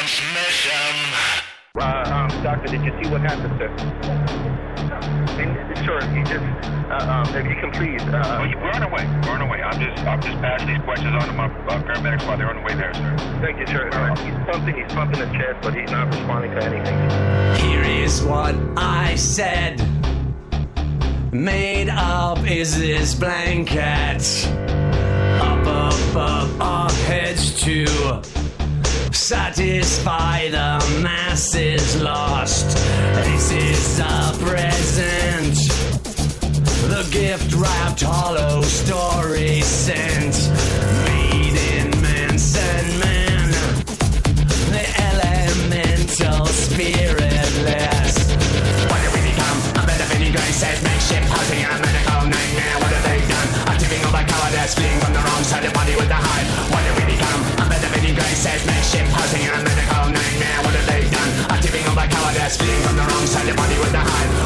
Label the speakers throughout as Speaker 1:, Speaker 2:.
Speaker 1: transmission.
Speaker 2: Uh, um, doctor, did you see what happened, sir? Sure, you just, uh, um, if you can please, uh,
Speaker 3: Well, you- we're on our way. We're on our way. I'm just, I'm just passing these questions on to my uh, paramedics while they're on the way there, sir.
Speaker 2: thank you, sir. Uh, he's pumping, he's pumping the chest, but he's not responding to anything.
Speaker 4: Here is what I said. Made up is this blanket. Up above our heads to satisfy the masses lost. This is a present. The gift wrapped hollow story sent. Made in Manson Man. The elemental spiritless. What did we become? A bed of any grace says makeshift housing a medical nightmare. What have they done? Acting all by cowardice, fleeing from the wrong side of body with the hive. What A bed of any grace says makeshift housing in a medical nightmare. What have they done? Acting all by cowardice, fleeing from the wrong side of body with the hive.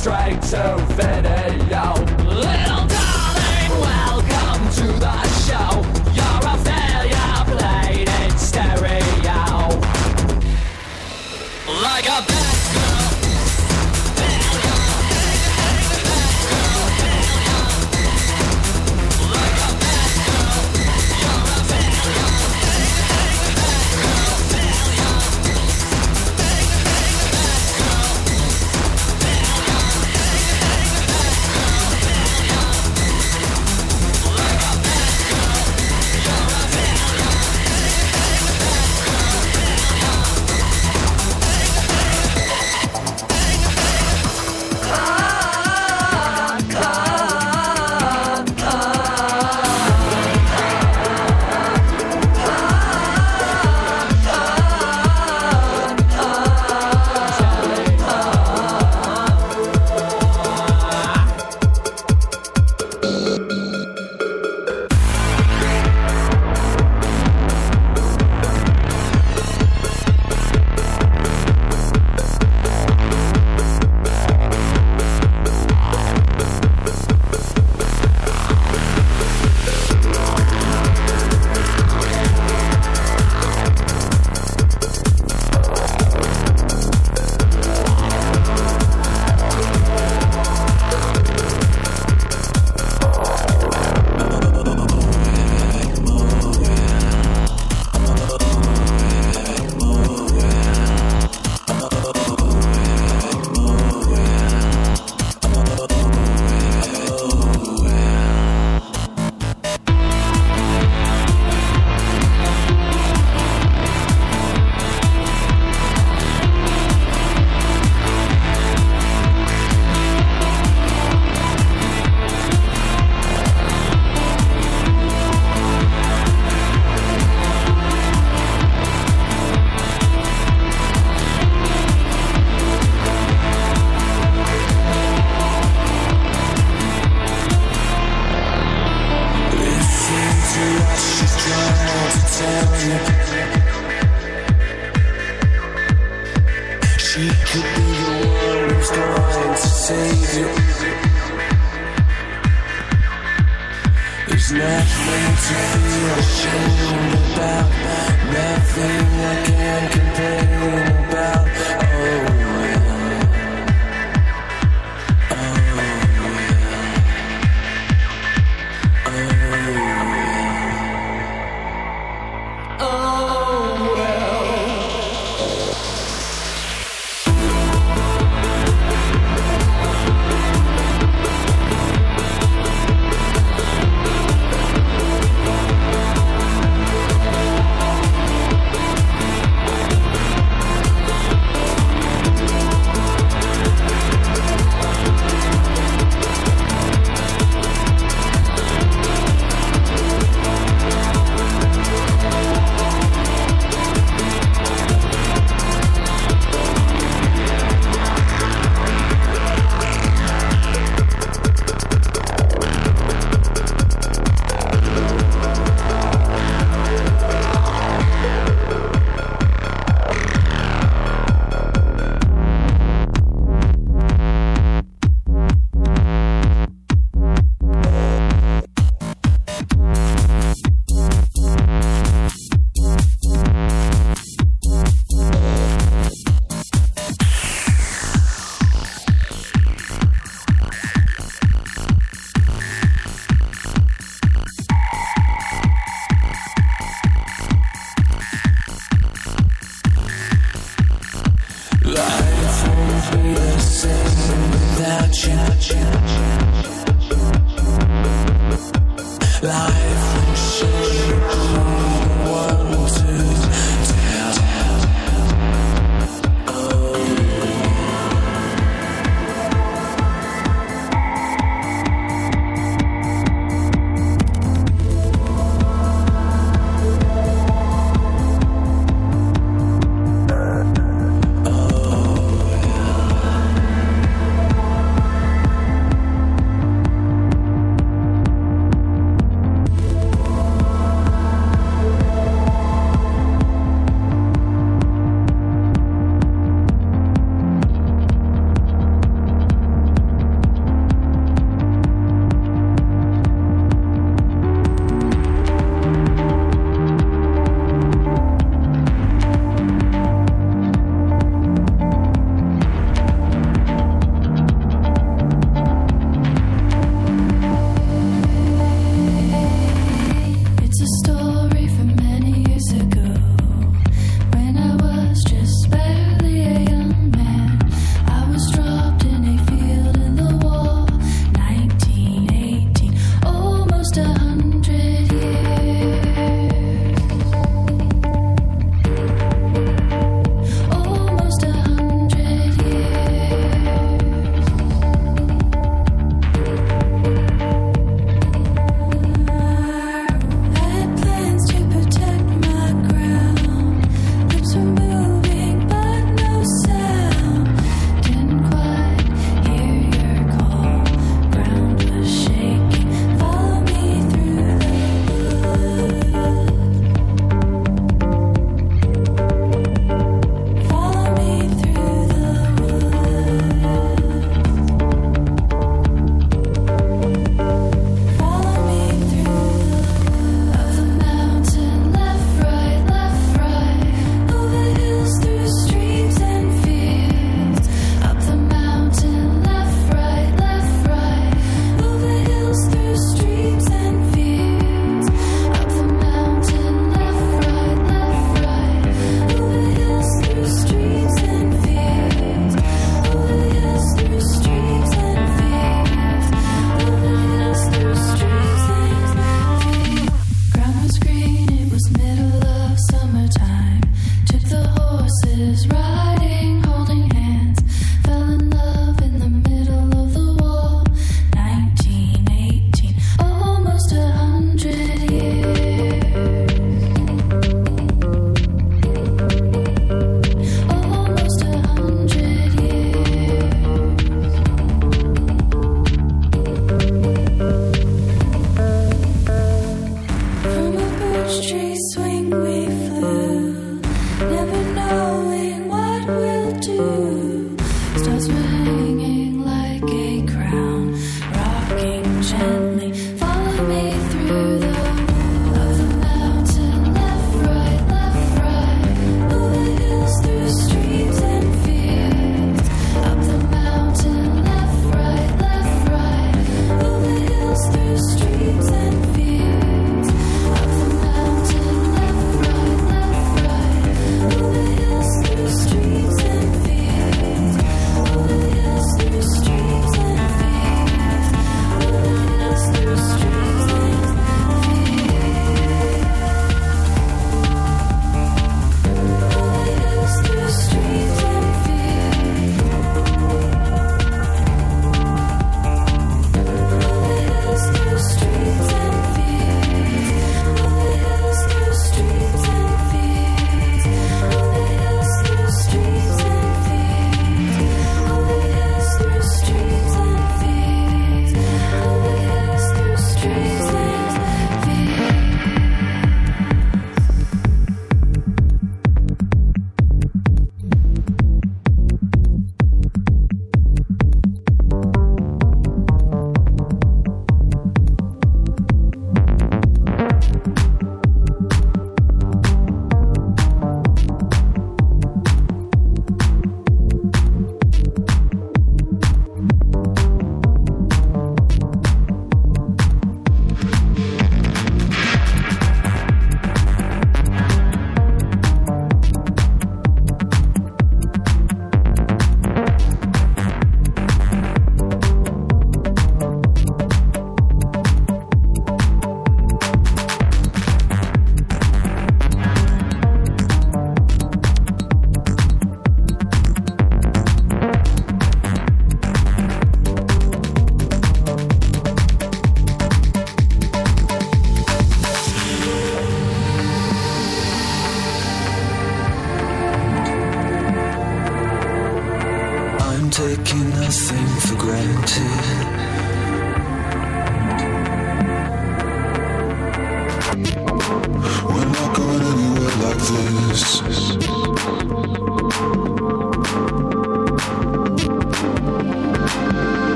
Speaker 1: Straight to